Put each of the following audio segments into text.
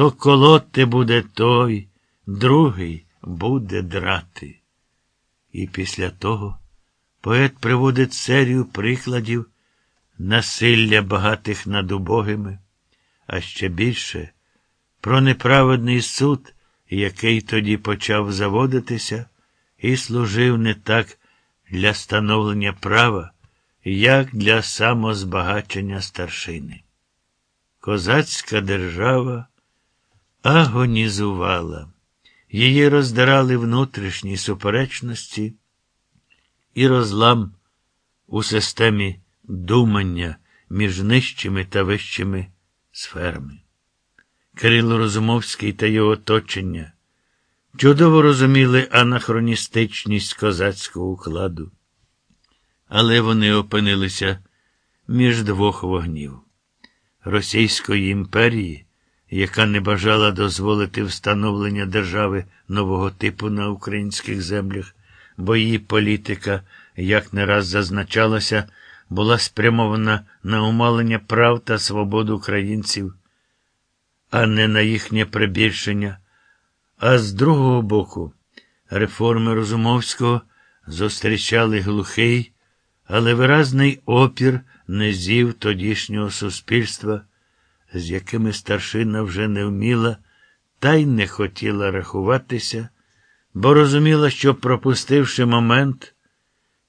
То колоти буде той, другий буде драти. І після того поет приводить серію прикладів насилля багатих над убогими, а ще більше про неправедний суд, який тоді почав заводитися, і служив не так для становлення права, як для самозбагачення старшини. Козацька держава агонізувала, її роздирали внутрішні суперечності і розлам у системі думання між нижчими та вищими сферами. Кирило Розумовський та його оточення чудово розуміли анахроністичність козацького укладу, але вони опинилися між двох вогнів Російської імперії, яка не бажала дозволити встановлення держави нового типу на українських землях, бо її політика, як не раз зазначалося, була спрямована на умалення прав та свобод українців, а не на їхнє прибільшення. А з другого боку, реформи Розумовського зустрічали глухий, але виразний опір низів тодішнього суспільства, з якими старшина вже не вміла та й не хотіла рахуватися, бо розуміла, що, пропустивши момент,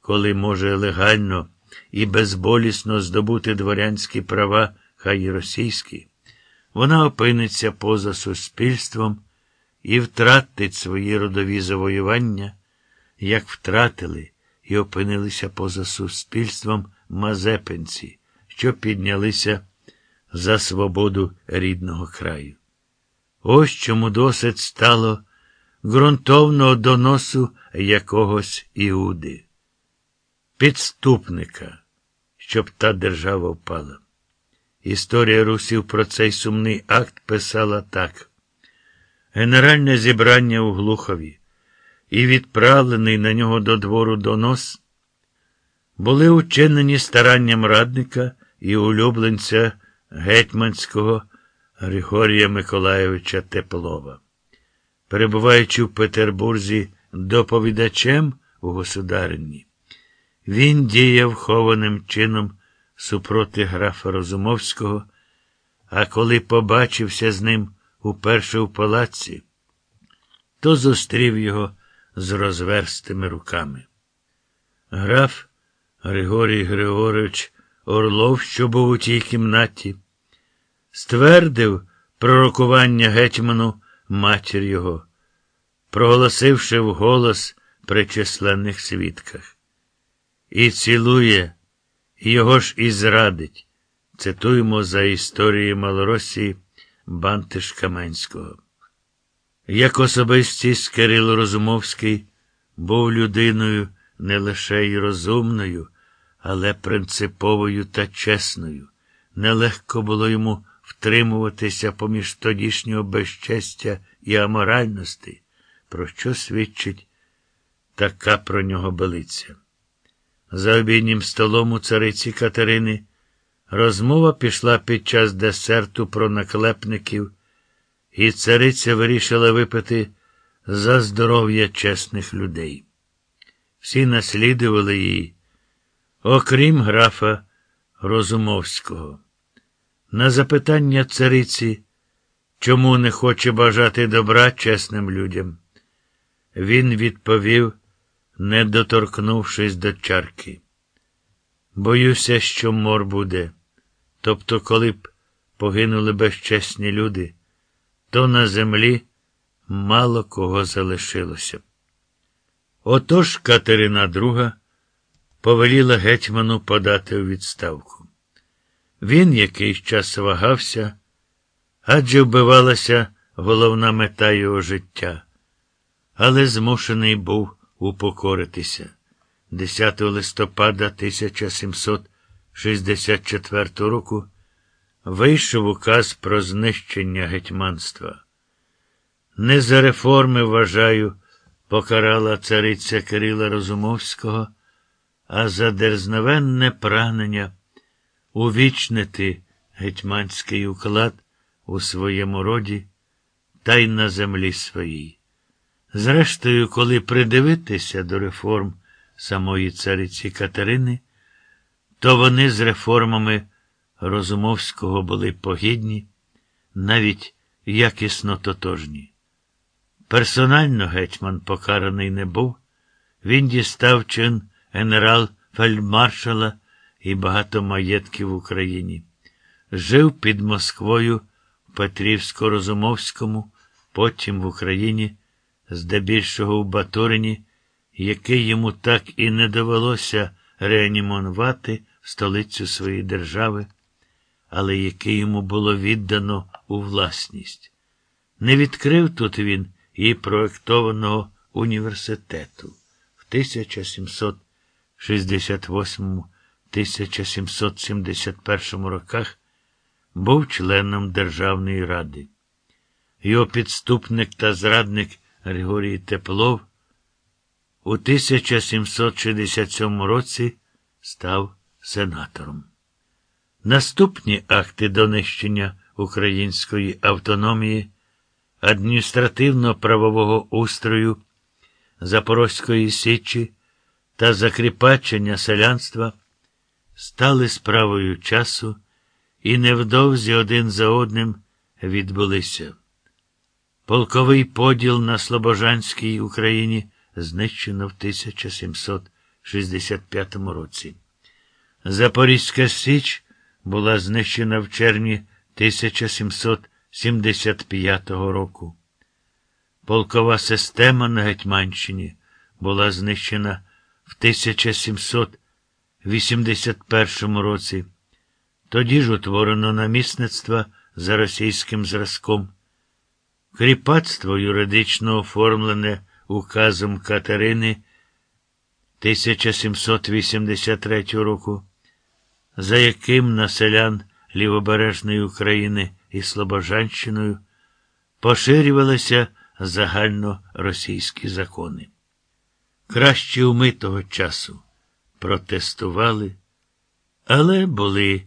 коли може легально і безболісно здобути дворянські права, хай і російські, вона опиниться поза суспільством і втратить свої родові завоювання, як втратили і опинилися поза суспільством мазепинці, що піднялися за свободу рідного краю. Ось чому досить стало ґрунтовного доносу якогось Іуди, підступника, щоб та держава впала. Історія русів про цей сумний акт писала так. Генеральне зібрання у Глухові і відправлений на нього до двору донос були учинені старанням радника і улюбленця гетьманського Григорія Миколайовича Теплова. Перебуваючи в Петербурзі доповідачем у государині, він діяв хованим чином супроти графа Розумовського, а коли побачився з ним уперше в палаці, то зустрів його з розверстими руками. Граф Григорій Григорович Орлов, що був у тій кімнаті, ствердив пророкування гетьману матір його, проголосивши вголос при численних свідках. І цілує, його ж і зрадить. Цитуємо за історією Малоросії Бантиш Каменського. Як особистість Кирило Розумовський був людиною не лише й розумною, але принциповою та чесною. Нелегко було йому втримуватися поміж тодішнього безчестя і аморальності, про що свідчить така про нього белиця. За обіднім столом у цариці Катерини розмова пішла під час десерту про наклепників, і цариця вирішила випити за здоров'я чесних людей. Всі наслідували її, окрім графа Розумовського. На запитання цариці, чому не хоче бажати добра чесним людям, він відповів, не доторкнувшись до чарки. Боюся, що мор буде. Тобто, коли б погинули безчесні люди, то на землі мало кого залишилося. Отож Катерина II повеліла гетьману подати у відставку. Він якийсь час вагався, адже вбивалася головна мета його життя, але змушений був упокоритися. 10 листопада 1764 року вийшов указ про знищення гетьманства. Не за реформи, вважаю, покарала цариця Кирила Розумовського, а за дерзновенне прагнення увічнити гетьманський уклад у своєму роді та й на землі своїй. Зрештою, коли придивитися до реформ самої цариці Катерини, то вони з реформами Розумовського були погідні, навіть якісно тотожні. Персонально гетьман покараний не був, він дістав чин генерал фельдмаршала і багато маєтків в Україні. Жив під Москвою в Петрівсько-Розумовському, потім в Україні, здебільшого в Батурині, який йому так і не довелося реанімувати в столицю своєї держави, але який йому було віддано у власність. Не відкрив тут він і проектованого університету в 1768-1771 роках був членом Державної ради. Його підступник та зрадник Григорій Теплов у 1767 році став сенатором. Наступні акти донищення української автономії, адміністративно-правового устрою Запорозької Січі та закріпачення селянства стали справою часу і невдовзі один за одним відбулися. Полковий поділ на Слобожанській Україні знищено в 1765 році. Запорізька Січ була знищена в червні 1775 року. Полкова система на Гетьманщині була знищена в 1781 році. Тоді ж утворено намісництво за російським зразком. Кріпацтво юридично оформлене указом Катерини 1783 року, за яким на селян Лівобережної України і Слобожанщиною поширювалися загальноросійські закони. Кращі уми того часу протестували, але були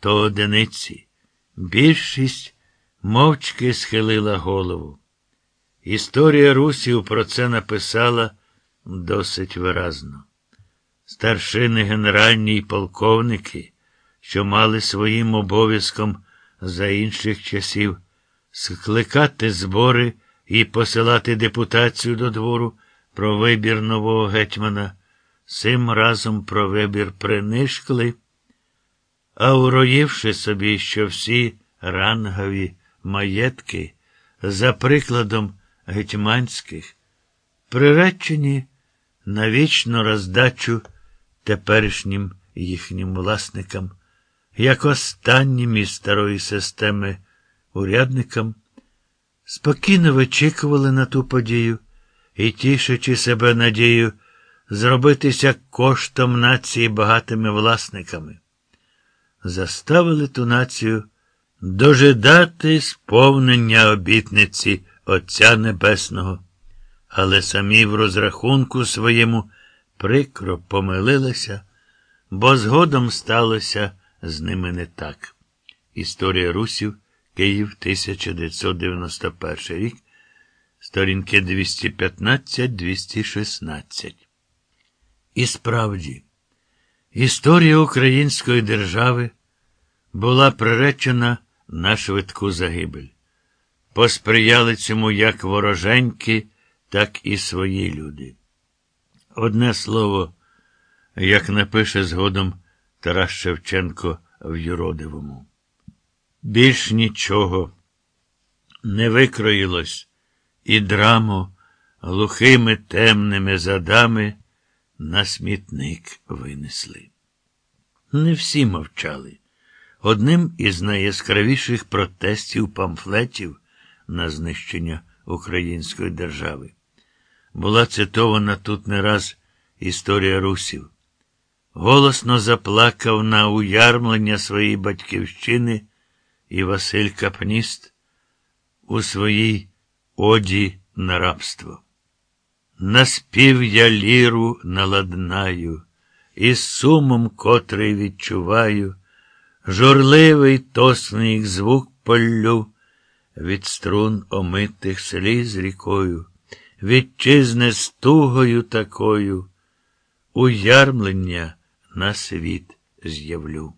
то одиниці. Більшість мовчки схилила голову. Історія русів про це написала досить виразно. Старшини генеральні й полковники, що мали своїм обов'язком за інших часів скликати збори і посилати депутацію до двору про вибір нового гетьмана, цим разом про вибір принишкли, а уроївши собі, що всі рангові маєтки, за прикладом гетьманських, приречені на вічну роздачу теперішнім їхнім власникам, як останнім із старої системи урядникам, спокійно вичікували на ту подію і, тішачи себе надію, зробитися коштом нації багатими власниками, заставили ту націю дожидати сповнення обітниці Отця Небесного, але самі в розрахунку своєму прикро помилилися, бо згодом сталося з ними не так. Історія Русів, Київ, 1991 рік, сторінки 215-216. І справді, історія української держави була приречена на швидку загибель. Посприяли цьому як вороженьки, так і свої люди. Одне слово, як напише згодом Тарас Шевченко в Юродивому. Більш нічого не викроїлось, і драму глухими темними задами на смітник винесли. Не всі мовчали. Одним із найяскравіших протестів памфлетів на знищення української держави була цитована тут не раз історія русів. Голосно заплакав на уярмлення своєї батьківщини і Василь Капніст у своїй оді на рабство. Наспів я ліру наладнаю, і сумом, котрий відчуваю, журливий тосний звук полю, від струн омитих сліз рікою, вітчизне стугою такою, уярмлення на світ з'явлю.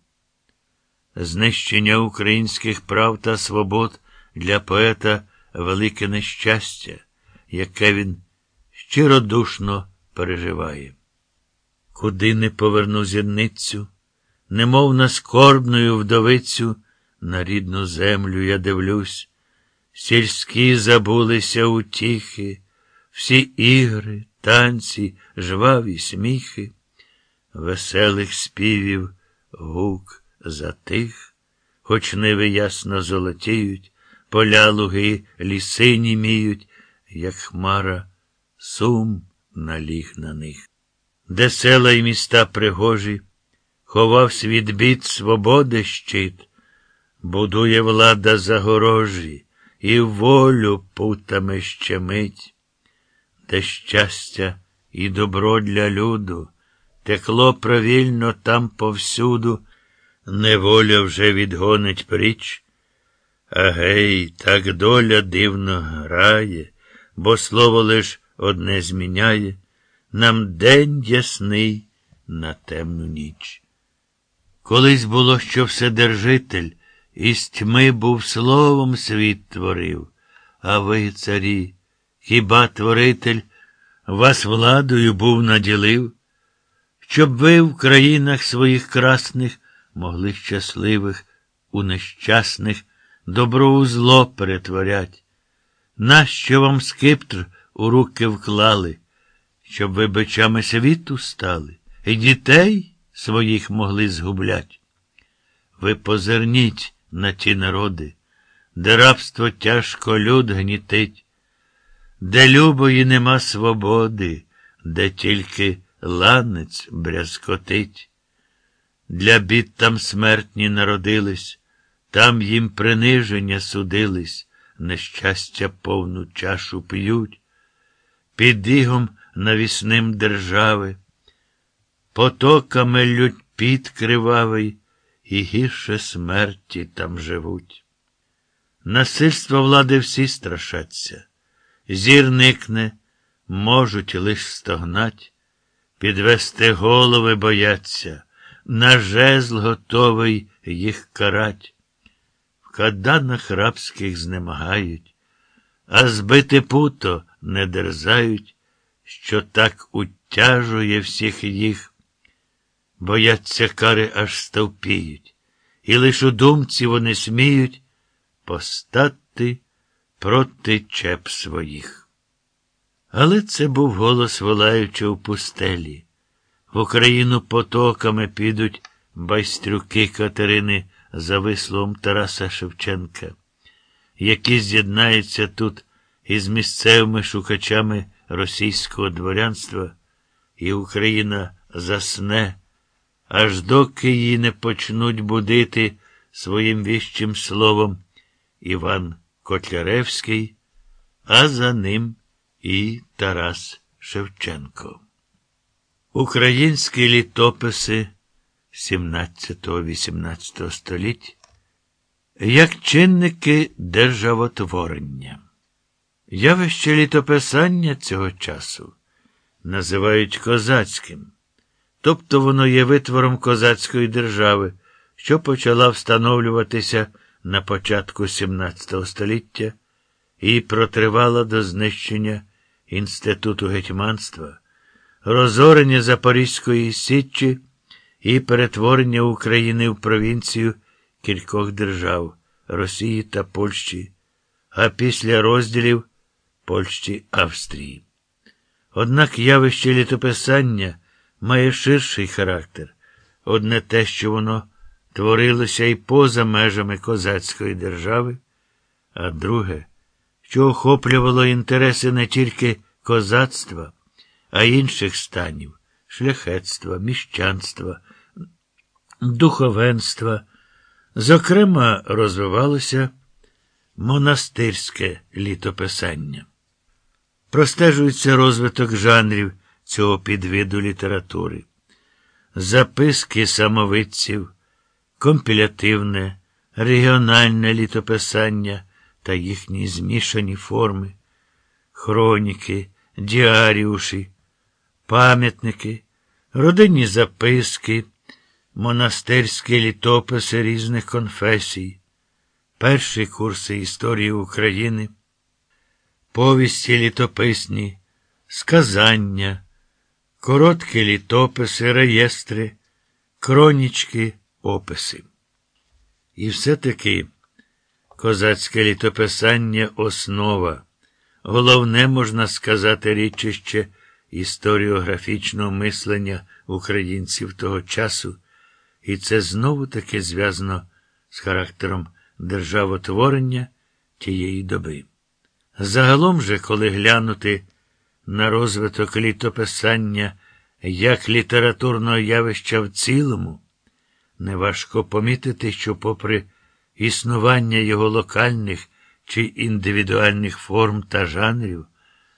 Знищення українських прав та свобод для поета велике нещастя, яке він щиродушно переживає. Куди не поверну зірницю, немов на скорбною вдовицю, на рідну землю я дивлюсь, сільські забулися утіхи, всі ігри, танці, жваві сміхи, веселих співів гук затих, хоч ниви ясно золотіють, поля луги ліси німіють, як хмара сум наліг на них. Де села й міста пригожі, ховав світ бід свободи щит, будує влада загорожі і волю путами щемить, де щастя і добро для люду, текло правильно там повсюду, неволя вже відгонить пріч. А гей, так доля дивно грає, бо слово лиш одне зміняє, нам день ясний на темну ніч. Колись було, що Вседержитель із тьми був словом світ творив, а ви, царі, хіба творитель вас владою був наділив, щоб ви в країнах своїх красних могли щасливих у нещасних добро у зло перетворять. Нащо вам скиптр у руки вклали, щоб ви бичами світу стали, і дітей своїх могли згублять? Ви позирніть на ті народи, де рабство тяжко люд гнітить, де любої нема свободи, де тільки ланець брязкотить. Для бід там смертні народились, там їм приниження судились, нещастя повну чашу п'ють, під ігом навісним держави, потоками лють під кривавий, і гірше смерті там живуть. Насильство влади всі страшаться, зір никне, можуть лиш стогнать, підвести голови бояться, на жезл готовий їх карать. Каданах рабських знемагають, а збити путо не дерзають, що так утяжує всіх їх. Бояться кари аж стовпіють, і лиш у думці вони сміють постати проти чеп своїх. Але це був голос волаючи у пустелі. В Україну потоками підуть байстрюки Катерини за висловом Тараса Шевченка, які з'єднаються тут із місцевими шукачами російського дворянства, і Україна засне, аж доки її не почнуть будити своїм віщим словом Іван Котляревський, а за ним і Тарас Шевченко. Українські літописи 17-18 століть як чинники державотворення. Явище літописання цього часу називають козацьким, тобто воно є витвором козацької держави, що почала встановлюватися на початку XVII століття і протривала до знищення інституту гетьманства розорення Запорізької Січі і перетворення України в провінцію кількох держав Росії та Польщі, а після розділів Польщі Австрії. Однак явище літописання має ширший характер, одне те, що воно творилося і поза межами козацької держави, а друге, що охоплювало інтереси не тільки козацтва а інших станів шляхетства, міщанства, духовенства. Зокрема, розвивалося монастирське літописання. Простежується розвиток жанрів цього підвиду літератури, записки самовидців, компілятивне, регіональне літописання та їхні змішані форми, хроніки, діаріуші, пам'ятники, родинні записки, монастирські літописи різних конфесій, перші курси історії України, повісті літописні, сказання, короткі літописи, реєстри, кронічки, описи. І все-таки козацьке літописання основа, головне, можна сказати, річище історіографічного мислення українців того часу, і це знову таки зв'язано з характером державотворення тієї доби. Загалом же, коли глянути на розвиток літописання як літературного явища в цілому, неважко помітити, що, попри існування його локальних чи індивідуальних форм та жанрів,